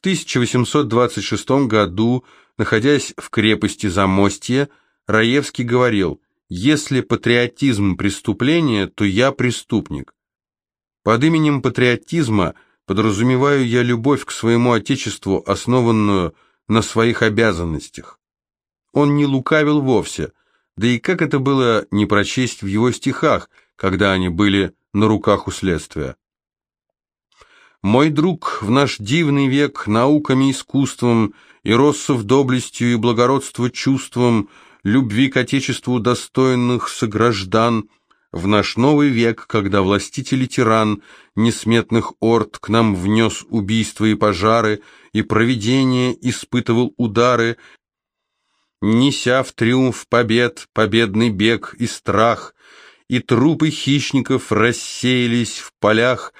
В 1826 году, находясь в крепости Замостье, Раевский говорил «Если патриотизм – преступление, то я преступник». Под именем патриотизма подразумеваю я любовь к своему Отечеству, основанную на своих обязанностях. Он не лукавил вовсе, да и как это было не прочесть в его стихах, когда они были на руках у следствия. Мой друг в наш дивный век науками, искусством и россов доблестью и благородство чувством, любви к Отечеству достойных сограждан, в наш новый век, когда властитель и тиран несметных орд к нам внес убийства и пожары, и провидение испытывал удары, неся в триумф побед победный бег и страх, и трупы хищников рассеялись в полях,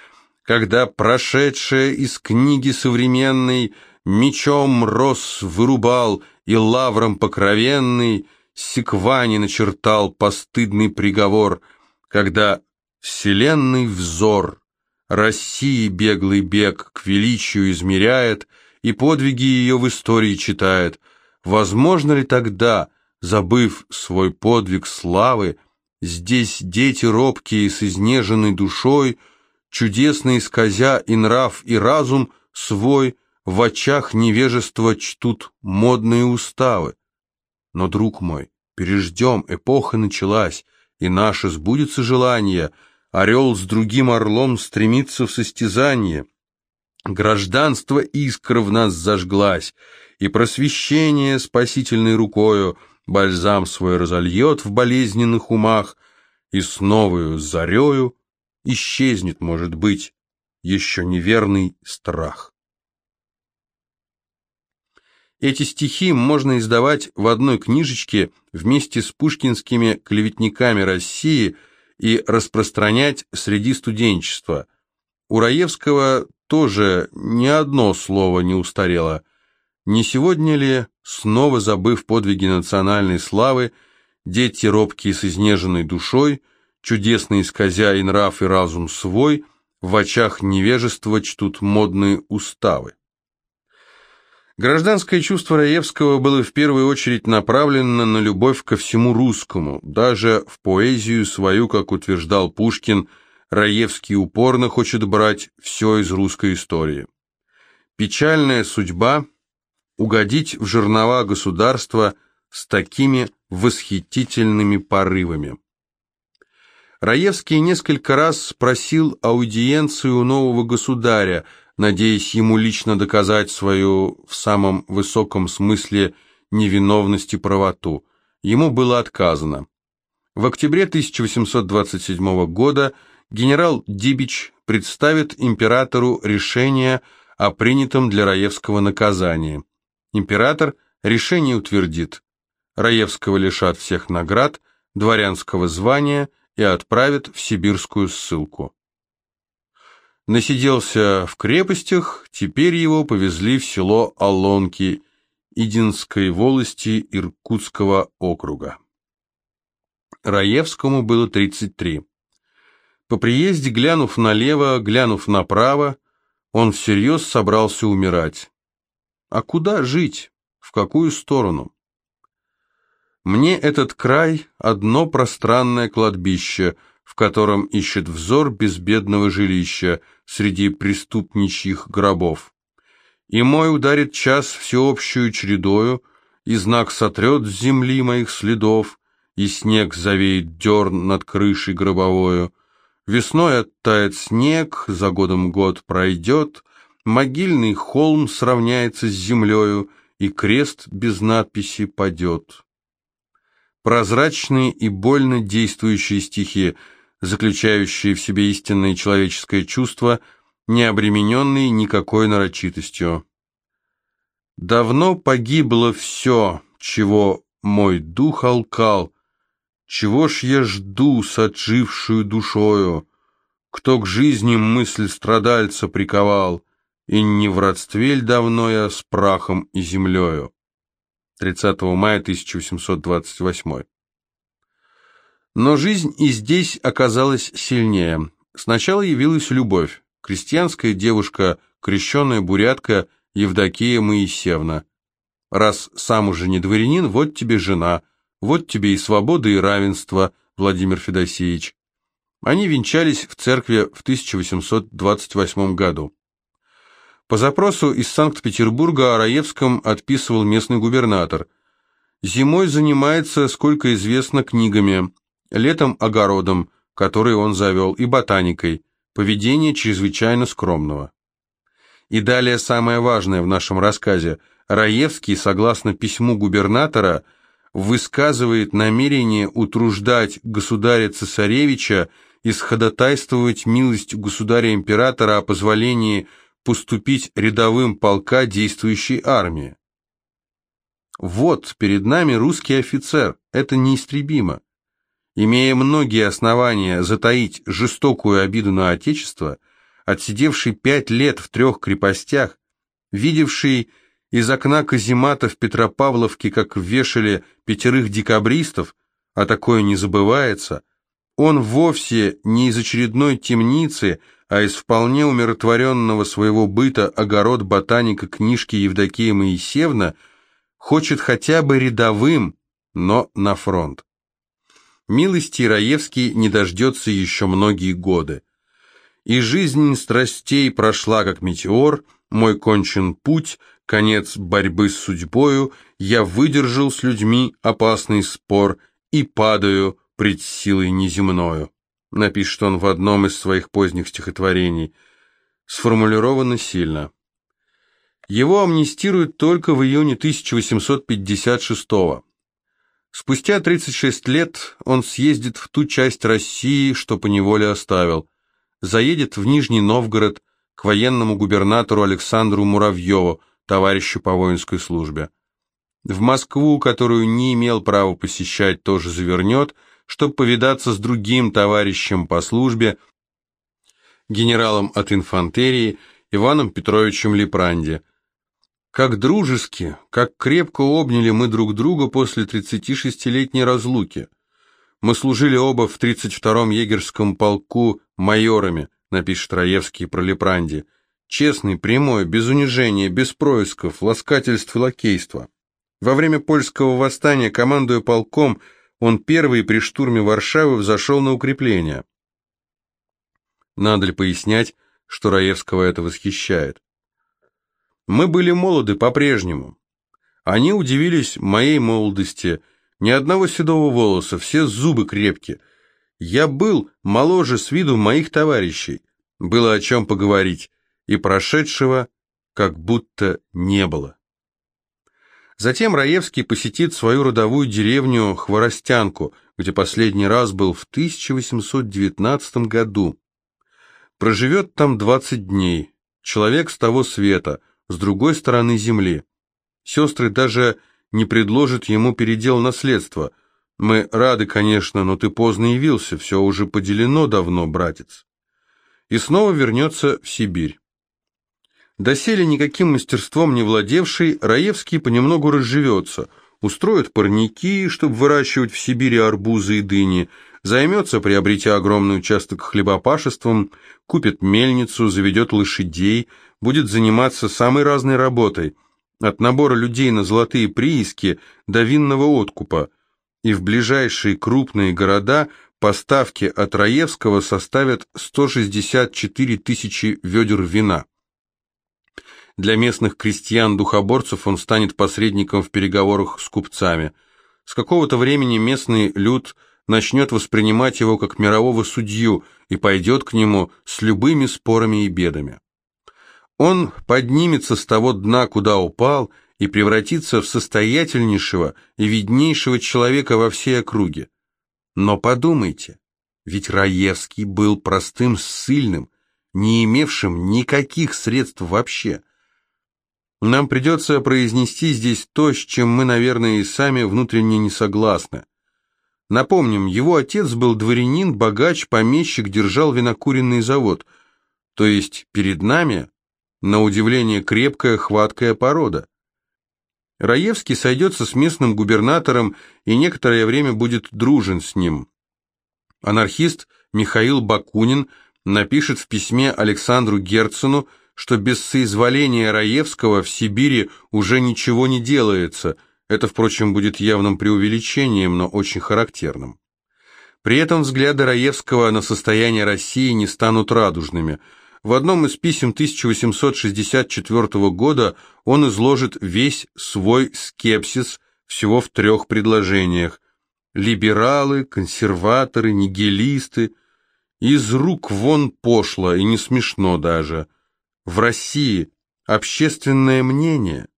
когда прошедшая из книги современной мечом рос вырубал и лавром покровенный Секвани начертал постыдный приговор, когда вселенный взор России беглый бег к величию измеряет и подвиги ее в истории читает. Возможно ли тогда, забыв свой подвиг славы, здесь дети робкие с изнеженной душой – чудесно исказя и нрав, и разум свой, в очах невежества чтут модные уставы. Но, друг мой, переждем, эпоха началась, и наше сбудется желание, орел с другим орлом стремится в состязание. Гражданство искра в нас зажглась, и просвещение спасительной рукою бальзам свой разольет в болезненных умах, и с новою зарею исчезнет, может быть, еще неверный страх. Эти стихи можно издавать в одной книжечке вместе с пушкинскими клеветниками России и распространять среди студенчества. У Раевского тоже ни одно слово не устарело. Не сегодня ли, снова забыв подвиги национальной славы, дети робкие с изнеженной душой, чудесный исказя и нрав и разум свой, в очах невежества чтут модные уставы. Гражданское чувство Раевского было в первую очередь направлено на любовь ко всему русскому, даже в поэзию свою, как утверждал Пушкин, Раевский упорно хочет брать все из русской истории. Печальная судьба – угодить в жернова государства с такими восхитительными порывами. Раевский несколько раз просил аудиенцию у нового государя, надеясь ему лично доказать свою в самом высоком смысле невиновность и правоту. Ему было отказано. В октябре 1827 года генерал Дибич представит императору решение о принятом для Раевского наказании. Император решение утвердит. Раевского лишат всех наград, дворянского звания – и отправят в сибирскую ссылку. Насиделся в крепостях, теперь его повезли в село Алонки Идинской волости Иркутского округа. Раевскому было 33. По приезде, глянув налево, глянув направо, он всерьез собрался умирать. А куда жить? В какую сторону? Мне этот край — одно пространное кладбище, в котором ищет взор безбедного жилища среди преступничьих гробов. И мой ударит час всеобщую чередою, и знак сотрет с земли моих следов, и снег завеет дерн над крышей гробовою. Весной оттает снег, за годом год пройдет, могильный холм сравняется с землею, и крест без надписи падет прозрачные и больно действующие стихи, заключающие в себе истинное человеческое чувство, не обремененные никакой нарочитостью. Давно погибло все, чего мой дух алкал, чего ж я жду с отжившую душою, кто к жизни мысль страдальца приковал, и не в родстве ль давно я с прахом и землею. 30 мая 1828. Но жизнь и здесь оказалась сильнее. Сначала явилась любовь. Крестьянская девушка, крещенная бурятка, Евдокия Моисевна. Раз сам уже не дворянин, вот тебе жена, вот тебе и свобода, и равенство, Владимир Федосеевич. Они венчались в церкви в 1828 году. По запросу из Санкт-Петербурга о Раевском отписывал местный губернатор. Зимой занимается, сколько известно, книгами, летом – огородом, который он завел, и ботаникой, поведение чрезвычайно скромного. И далее самое важное в нашем рассказе. Раевский, согласно письму губернатора, высказывает намерение утруждать государя-цесаревича исходотайствовать милость государя-императора о позволении поступить рядовым полка действующей армии. Вот перед нами русский офицер, это неистребимо. Имея многие основания затаить жестокую обиду на Отечество, отсидевший пять лет в трех крепостях, видевший из окна каземата в Петропавловке, как вешали пятерых декабристов, а такое не забывается, он вовсе не из очередной темницы, а из вполне умиротворенного своего быта огород ботаника книжки Евдокия Моисевна хочет хотя бы рядовым, но на фронт. Милости Раевский не дождется еще многие годы. И жизнь страстей прошла, как метеор, мой кончен путь, конец борьбы с судьбою, я выдержал с людьми опасный спор и падаю, пред силой неземною», напишет он в одном из своих поздних стихотворений, сформулировано сильно. Его амнистируют только в июне 1856 -го. Спустя 36 лет он съездит в ту часть России, что поневоле оставил, заедет в Нижний Новгород к военному губернатору Александру Муравьеву, товарищу по воинской службе. В Москву, которую не имел права посещать, тоже завернет – чтобы повидаться с другим товарищем по службе, генералом от инфантерии Иваном Петровичем Лепранди. Как дружески, как крепко обняли мы друг друга после 36-летней разлуки. Мы служили оба в 32-м егерском полку майорами, напишет Раевский про Лепранди. Честный, прямой, без унижения, без происков, ласкательств и лакейства. Во время польского восстания, командуя полком, он первый при штурме Варшавы взошел на укрепление. Надо ли пояснять, что Раевского это восхищает? Мы были молоды по-прежнему. Они удивились моей молодости, ни одного седого волоса, все зубы крепкие. Я был моложе с виду моих товарищей, было о чем поговорить, и прошедшего как будто не было. Затем Раевский посетит свою родовую деревню Хворостянку, где последний раз был в 1819 году. Проживет там 20 дней. Человек с того света, с другой стороны земли. Сестры даже не предложат ему передел наследства. Мы рады, конечно, но ты поздно явился, все уже поделено давно, братец. И снова вернется в Сибирь. Доселе никаким мастерством не владевший, Раевский понемногу разживется, устроит парники, чтобы выращивать в Сибири арбузы и дыни, займется, приобретя огромный участок хлебопашеством, купит мельницу, заведет лошадей, будет заниматься самой разной работой, от набора людей на золотые прииски до винного откупа, и в ближайшие крупные города поставки от Раевского составят 164 тысячи ведер вина. Для местных крестьян-духоборцев он станет посредником в переговорах с купцами. С какого-то времени местный люд начнет воспринимать его как мирового судью и пойдет к нему с любыми спорами и бедами. Он поднимется с того дна, куда упал, и превратится в состоятельнейшего и виднейшего человека во всей округе. Но подумайте, ведь Раевский был простым ссыльным, не имевшим никаких средств вообще – нам придется произнести здесь то, с чем мы, наверное, и сами внутренне не согласны. Напомним, его отец был дворянин, богач, помещик, держал винокуренный завод. То есть перед нами, на удивление, крепкая, хваткая порода. Раевский сойдется с местным губернатором и некоторое время будет дружен с ним. Анархист Михаил Бакунин напишет в письме Александру Герцену, что без соизволения Раевского в Сибири уже ничего не делается. Это, впрочем, будет явным преувеличением, но очень характерным. При этом взгляды Раевского на состояние России не станут радужными. В одном из писем 1864 года он изложит весь свой скепсис всего в трех предложениях. Либералы, консерваторы, нигилисты. Из рук вон пошло и не смешно даже. В России общественное мнение.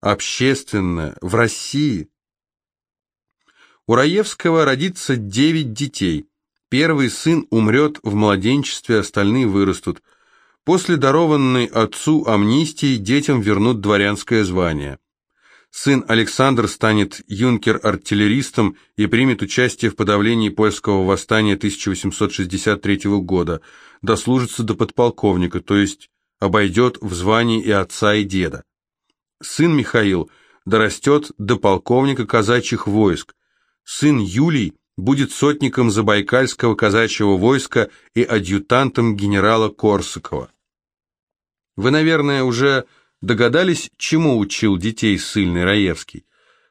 Общественное в России. У Раевского родится девять детей. Первый сын умрет в младенчестве, остальные вырастут. После дарованной отцу амнистии детям вернут дворянское звание. Сын Александр станет юнкер-артиллеристом и примет участие в подавлении польского восстания 1863 года, дослужится до подполковника, то есть обойдет в звании и отца, и деда. Сын Михаил дорастет до полковника казачьих войск, сын Юлий будет сотником Забайкальского казачьего войска и адъютантом генерала Корсакова. Вы, наверное, уже догадались, чему учил детей ссыльный Раевский?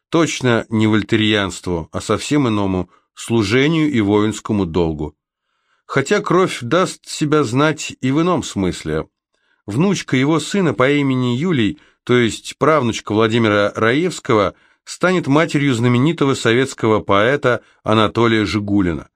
Точно не вольтерианству, а совсем иному – служению и воинскому долгу. Хотя кровь даст себя знать и в ином смысле. Внучка его сына по имени Юлий, то есть правнучка Владимира Раевского – станет матерью знаменитого советского поэта Анатолия Жигулина.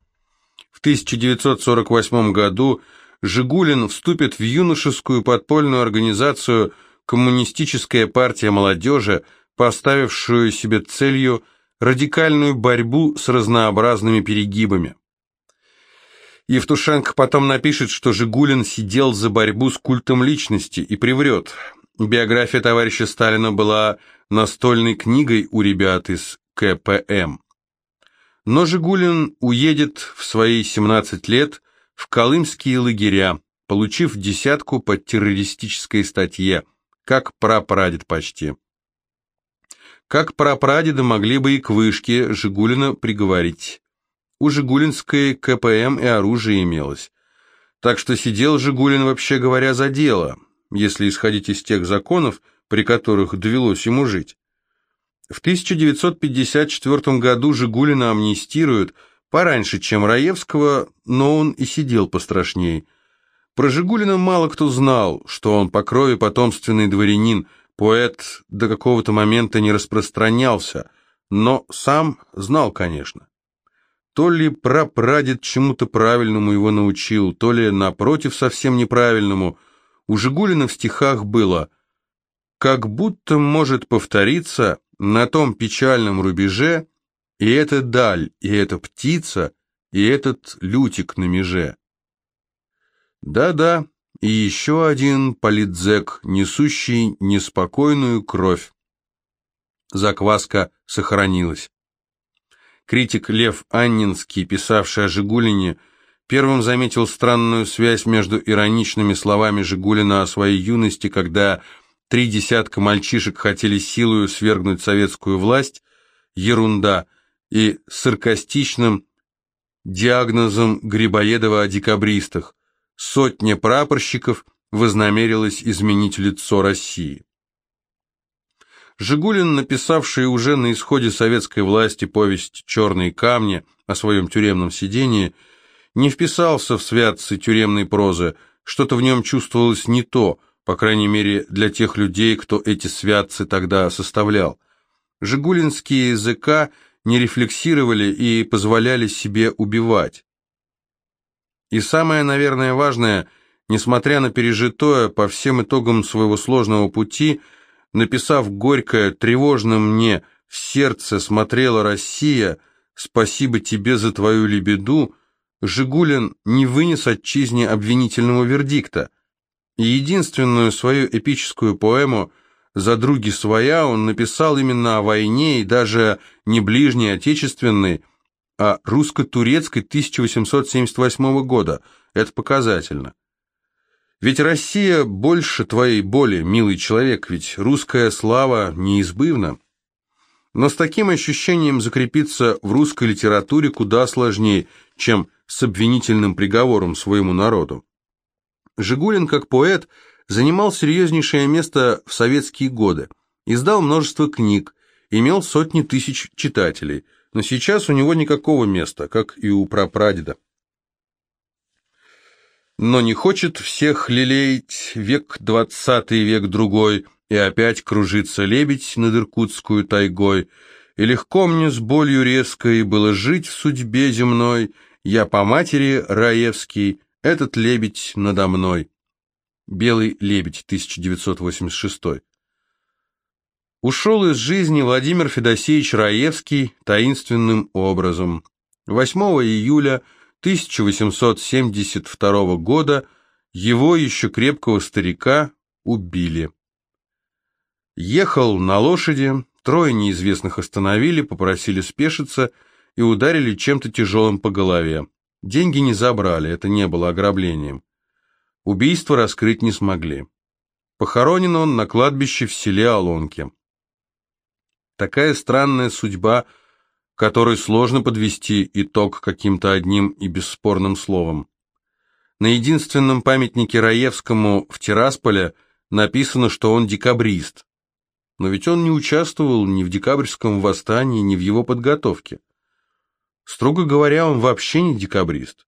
В 1948 году Жигулин вступит в юношескую подпольную организацию «Коммунистическая партия молодежи», поставившую себе целью радикальную борьбу с разнообразными перегибами. Евтушенко потом напишет, что Жигулин сидел за борьбу с культом личности и приврет. Биография товарища Сталина была настольной книгой у ребят из КПМ. Но Жигулин уедет в свои 17 лет в колымские лагеря, получив десятку по террористической статье, как прапрадед почти. Как прапрадеда могли бы и к вышке Жигулина приговорить. У Жигулинской КПМ и оружие имелось. Так что сидел Жигулин, вообще говоря, за дело, если исходить из тех законов, при которых довелось ему жить. В 1954 году Жигулина амнистируют пораньше, чем Раевского, но он и сидел пострашней. Про Жигулина мало кто знал, что он по крови потомственный дворянин, поэт до какого-то момента не распространялся, но сам знал, конечно. То ли прапрадед чему-то правильному его научил, то ли, напротив, совсем неправильному. У Жигулина в стихах было как будто может повториться на том печальном рубеже и эта даль, и эта птица, и этот лютик на меже. Да-да, и еще один политзек, несущий неспокойную кровь. Закваска сохранилась. Критик Лев Аннинский, писавший о Жигулине, первым заметил странную связь между ироничными словами Жигулина о своей юности, когда Три десятка мальчишек хотели силою свергнуть советскую власть, ерунда, и саркастичным диагнозом Грибоедова о декабристах. Сотня прапорщиков вознамерилась изменить лицо России. Жигулин, написавший уже на исходе советской власти повесть «Черные камни» о своем тюремном сидении, не вписался в святцы тюремной прозы, что-то в нем чувствовалось не то – по крайней мере для тех людей, кто эти святцы тогда составлял. Жигулинские языка не рефлексировали и позволяли себе убивать. И самое, наверное, важное, несмотря на пережитое по всем итогам своего сложного пути, написав горькое, тревожно мне в сердце смотрела Россия, спасибо тебе за твою лебеду, Жигулин не вынес отчизне обвинительного вердикта. И единственную свою эпическую поэму «За други своя» он написал именно о войне и даже не ближней отечественной, а русско-турецкой 1878 года. Это показательно. Ведь Россия больше твоей боли, милый человек, ведь русская слава неизбывна. Но с таким ощущением закрепиться в русской литературе куда сложнее, чем с обвинительным приговором своему народу. Жигулин, как поэт, занимал серьезнейшее место в советские годы, издал множество книг, имел сотни тысяч читателей, но сейчас у него никакого места, как и у прапрадеда. Но не хочет всех лелеять век двадцатый, век другой, и опять кружится лебедь над Иркутскую тайгой, и легко мне с болью резкой было жить в судьбе земной, я по матери Раевский, этот лебедь надо мной. Белый лебедь, 1986. Ушел из жизни Владимир Федосеевич Раевский таинственным образом. 8 июля 1872 года его еще крепкого старика убили. Ехал на лошади, трое неизвестных остановили, попросили спешиться и ударили чем-то тяжелым по голове. Деньги не забрали, это не было ограблением. Убийство раскрыть не смогли. Похоронен он на кладбище в селе Олонки. Такая странная судьба, которой сложно подвести итог каким-то одним и бесспорным словом. На единственном памятнике Раевскому в Тирасполе написано, что он декабрист. Но ведь он не участвовал ни в декабрьском восстании, ни в его подготовке. Строго говоря, он вообще не декабрист.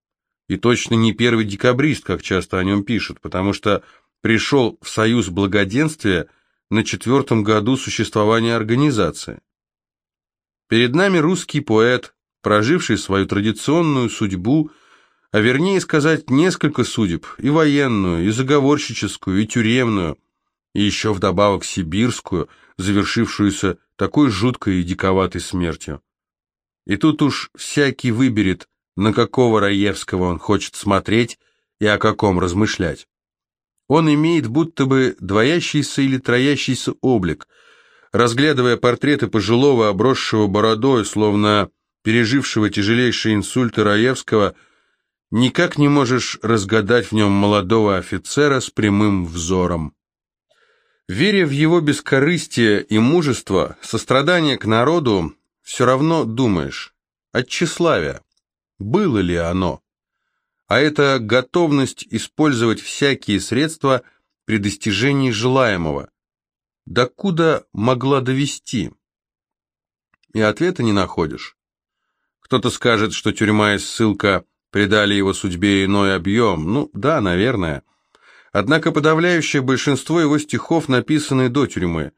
И точно не первый декабрист, как часто о нем пишут, потому что пришел в Союз Благоденствия на четвертом году существования организации. Перед нами русский поэт, проживший свою традиционную судьбу, а вернее сказать несколько судеб, и военную, и заговорщическую, и тюремную, и еще вдобавок сибирскую, завершившуюся такой жуткой и диковатой смертью. И тут уж всякий выберет, на какого Раевского он хочет смотреть и о каком размышлять. Он имеет будто бы двоящийся или троящийся облик. Разглядывая портреты пожилого, обросшего бородой, словно пережившего тяжелейший инсульт Раевского, никак не можешь разгадать в нем молодого офицера с прямым взором. Веря в его бескорыстие и мужество, сострадание к народу, все равно думаешь, от тщеславия, было ли оно? а это готовность использовать всякие средства при достижении желаемого. Докуда могла довести? И ответа не находишь. Кто-то скажет, что тюрьма и ссылка придали его судьбе иной объем. Ну, да, наверное. Однако подавляющее большинство его стихов написаны до тюрьмы.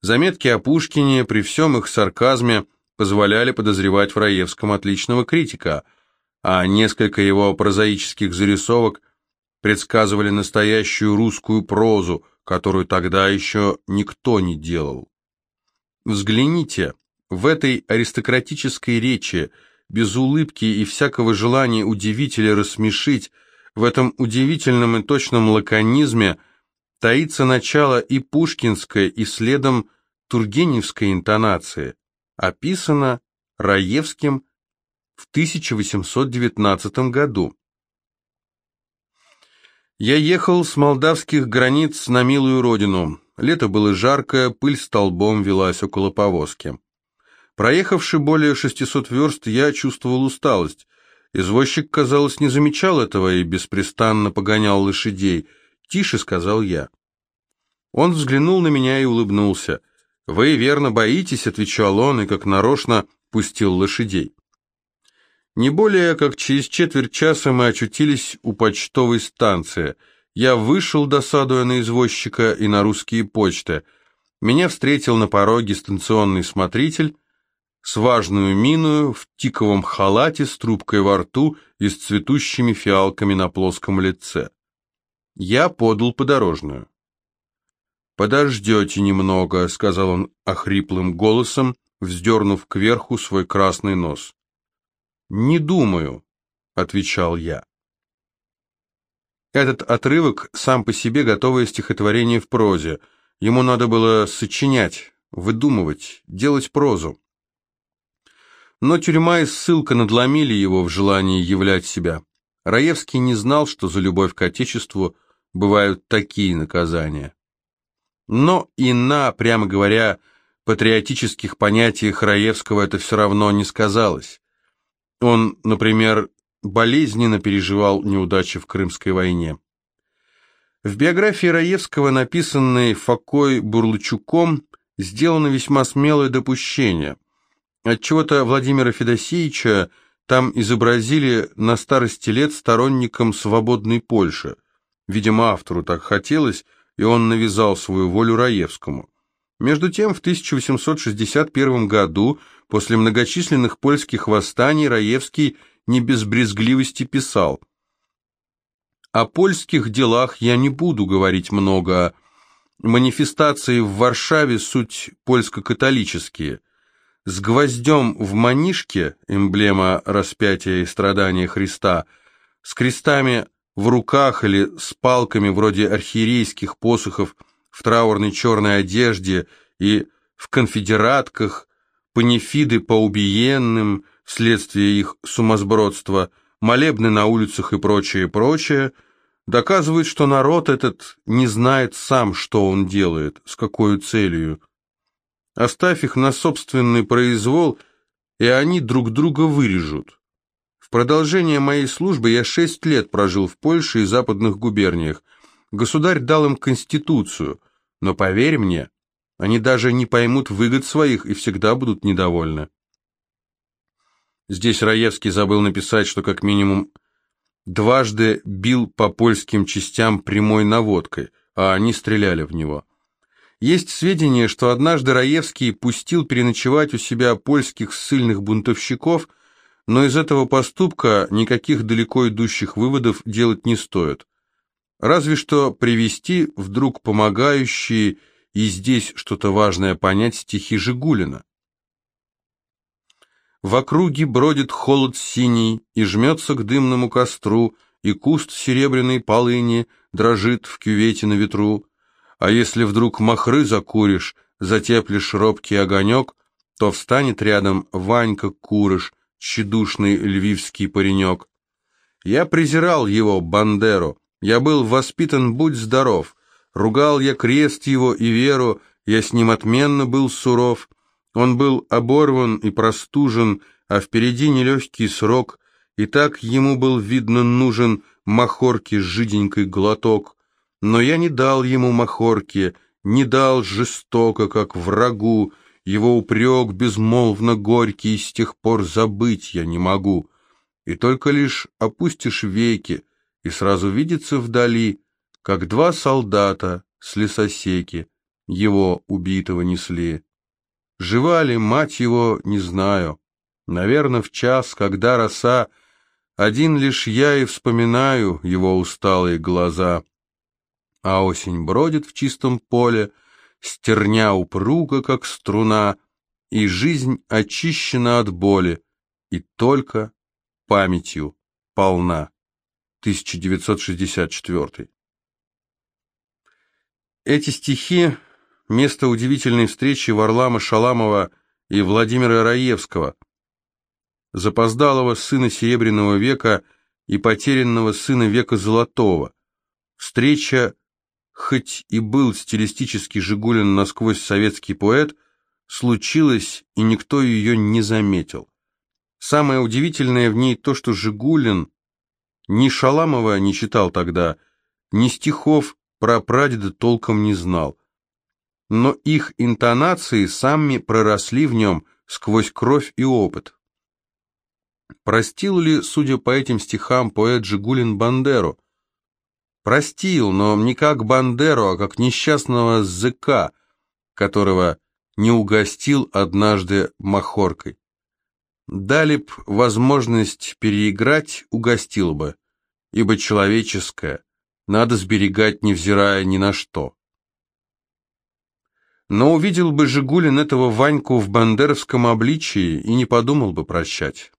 Заметки о Пушкине при всем их сарказме позволяли подозревать в Раевском отличного критика – а несколько его прозаических зарисовок предсказывали настоящую русскую прозу, которую тогда еще никто не делал. Взгляните, в этой аристократической речи, без улыбки и всякого желания удивить или рассмешить, в этом удивительном и точном лаконизме таится начало и пушкинской, и следом тургеневской интонации, описано Раевским в 1819 году. Я ехал с молдавских границ на милую родину. Лето было жаркое, пыль столбом велась около повозки. Проехавши более 600 верст, я чувствовал усталость. Извозчик, казалось, не замечал этого и беспрестанно погонял лошадей. «Тише», — сказал я. Он взглянул на меня и улыбнулся. «Вы верно боитесь», — отвечал он, и как нарочно пустил лошадей. Не более как через четверть часа мы очутились у почтовой станции. Я вышел, досадуя на извозчика и на русские почты. Меня встретил на пороге станционный смотритель с важную миною, в тиковом халате, с трубкой во рту и с цветущими фиалками на плоском лице. Я подал подорожную. «Подождете немного», — сказал он охриплым голосом, вздернув кверху свой красный нос. «Не думаю», — отвечал я. Этот отрывок сам по себе готовое стихотворение в прозе. Ему надо было сочинять, выдумывать, делать прозу. Но тюрьма и ссылка надломили его в желании являть себя. Раевский не знал, что за любовь к Отечеству бывают такие наказания. Но и на, прямо говоря, патриотических понятиях Раевского это все равно не сказалось. Он, например, болезненно переживал неудачи в Крымской войне. В биографии Раевского, написанной Фокой Бурлачуком, сделано весьма смелое допущение. Отчего-то Владимира Федосеевича там изобразили на старости лет сторонником свободной Польши. Видимо, автору так хотелось, и он навязал свою волю Раевскому. Между тем, в 1861 году, после многочисленных польских восстаний, Раевский не без брезгливости писал «О польских делах я не буду говорить много, манифестации в Варшаве суть польско-католические. С гвоздем в манишке, эмблема распятия и страдания Христа, с крестами в руках или с палками вроде архиерейских посохов в траурной черной одежде и в конфедератках, панифиды по убиенным вследствие их сумасбродства, молебны на улицах и прочее, прочее, доказывают, что народ этот не знает сам, что он делает, с какой целью. Оставь их на собственный произвол, и они друг друга вырежут продолжение моей службы я шесть лет прожил в Польше и западных губерниях. Государь дал им конституцию, но поверь мне, они даже не поймут выгод своих и всегда будут недовольны. Здесь Раевский забыл написать, что как минимум дважды бил по польским частям прямой наводкой, а они стреляли в него. Есть сведения, что однажды Раевский пустил переночевать у себя польских ссыльных бунтовщиков – но из этого поступка никаких далеко идущих выводов делать не стоит. Разве что привести вдруг помогающие и здесь что-то важное понять стихи Жигулина. В округе бродит холод синий и жмется к дымному костру, и куст серебряной полыни дрожит в кювете на ветру. А если вдруг махры закуришь, затеплишь робкий огонек, то встанет рядом Ванька Курыш, тщедушный львивский паренек. Я презирал его, Бандеру, я был воспитан «Будь здоров», ругал я крест его и веру, я с ним отменно был суров. Он был оборван и простужен, а впереди нелегкий срок, и так ему был, видно, нужен махорки жиденький глоток. Но я не дал ему махорки, не дал жестоко, как врагу, его упрек безмолвно горький, с тех пор забыть я не могу. И только лишь опустишь веки, и сразу видится вдали, как два солдата с лесосеки его убитого несли. Жива ли мать его, не знаю. Наверное, в час, когда роса, один лишь я и вспоминаю его усталые глаза. А осень бродит в чистом поле, стерня упруга, как струна, и жизнь очищена от боли, и только памятью полна. 1964. Эти стихи – место удивительной встречи Варлама Шаламова и Владимира Раевского, запоздалого сына Серебряного века и потерянного сына века Золотого. Встреча хоть и был стилистически Жигулин насквозь советский поэт, случилось, и никто ее не заметил. Самое удивительное в ней то, что Жигулин ни Шаламова не читал тогда, ни стихов про прадеда толком не знал. Но их интонации сами проросли в нем сквозь кровь и опыт. Простил ли, судя по этим стихам, поэт Жигулин Бандеру? Простил, но не как Бандеру, а как несчастного ЗК, которого не угостил однажды махоркой. Дали б возможность переиграть, угостил бы, ибо человеческое надо сберегать, невзирая ни на что. Но увидел бы Жигулин этого Ваньку в бандеровском обличии и не подумал бы прощать.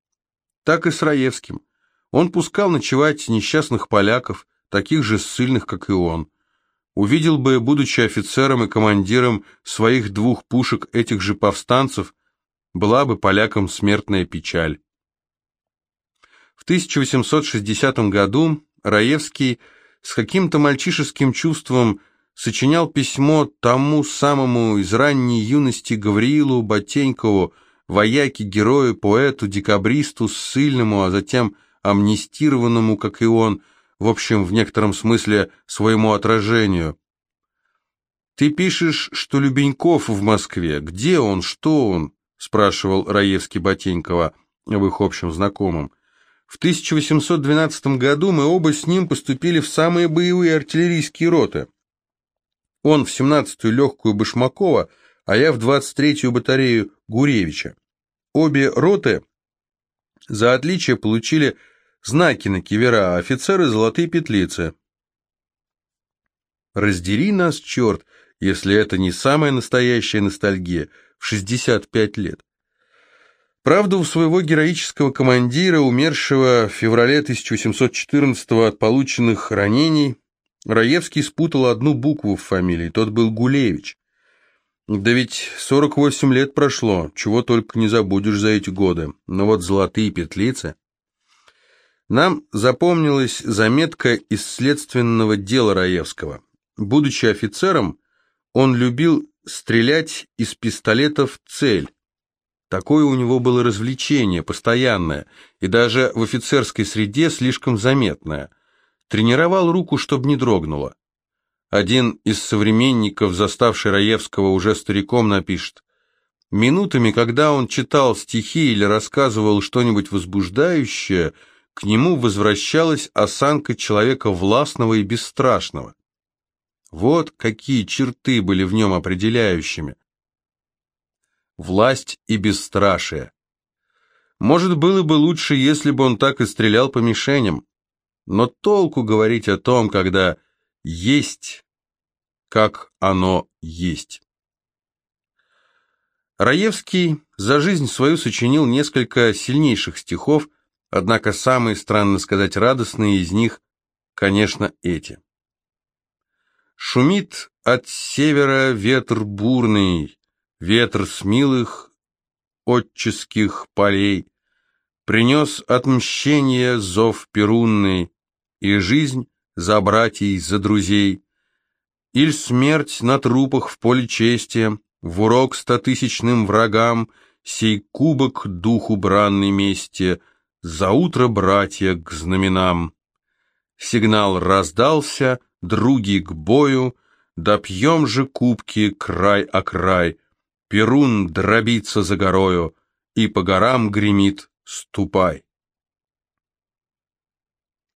Так и с Раевским. Он пускал ночевать несчастных поляков, таких же ссыльных, как и он. Увидел бы, будучи офицером и командиром своих двух пушек этих же повстанцев, была бы полякам смертная печаль. В 1860 году Раевский с каким-то мальчишеским чувством сочинял письмо тому самому из ранней юности Гавриилу Ботенькову, вояке, герою, поэту, декабристу, ссыльному, а затем амнистированному, как и он, в общем, в некотором смысле своему отражению. «Ты пишешь, что Любеньков в Москве. Где он? Что он?» – спрашивал Раевский Ботенькова в их общем знакомом. В 1812 году мы оба с ним поступили в самые боевые артиллерийские роты. Он в 17-ю легкую Башмакова, а я в 23-ю батарею Гуревича. Обе роты за отличие получили знаки на кивера, а офицеры золотые петлицы. Раздери нас, черт, если это не самая настоящая ностальгия, 65 лет. Правда, у своего героического командира, умершего в феврале 1814 от полученных ранений, Раевский спутал одну букву в фамилии, тот был Гулевич. Да ведь 48 лет прошло, чего только не забудешь за эти годы. Но вот золотые петлицы... Нам запомнилась заметка из следственного дела Раевского. Будучи офицером, он любил стрелять из пистолетов в цель. Такое у него было развлечение, постоянное, и даже в офицерской среде слишком заметное. Тренировал руку, чтобы не дрогнуло. Один из современников, заставший Раевского уже стариком, напишет, «Минутами, когда он читал стихи или рассказывал что-нибудь возбуждающее, к нему возвращалась осанка человека властного и бесстрашного. Вот какие черты были в нем определяющими. Власть и бесстрашие. Может, было бы лучше, если бы он так и стрелял по мишеням. Но толку говорить о том, когда есть, как оно есть. Раевский за жизнь свою сочинил несколько сильнейших стихов, однако самые, странно сказать, радостные из них, конечно, эти. Шумит от севера ветер бурный, ветер с милых отческих полей, принес отмщение зов перунный, и жизнь за братьей, за друзей. Иль смерть на трупах в поле чести, в урок стотысячным врагам, сей кубок духу бранной мести, за утро, братья, к знаменам. Сигнал раздался, други к бою, да пьем же кубки край о край, Перун дробится за горою, и по горам гремит «Ступай!»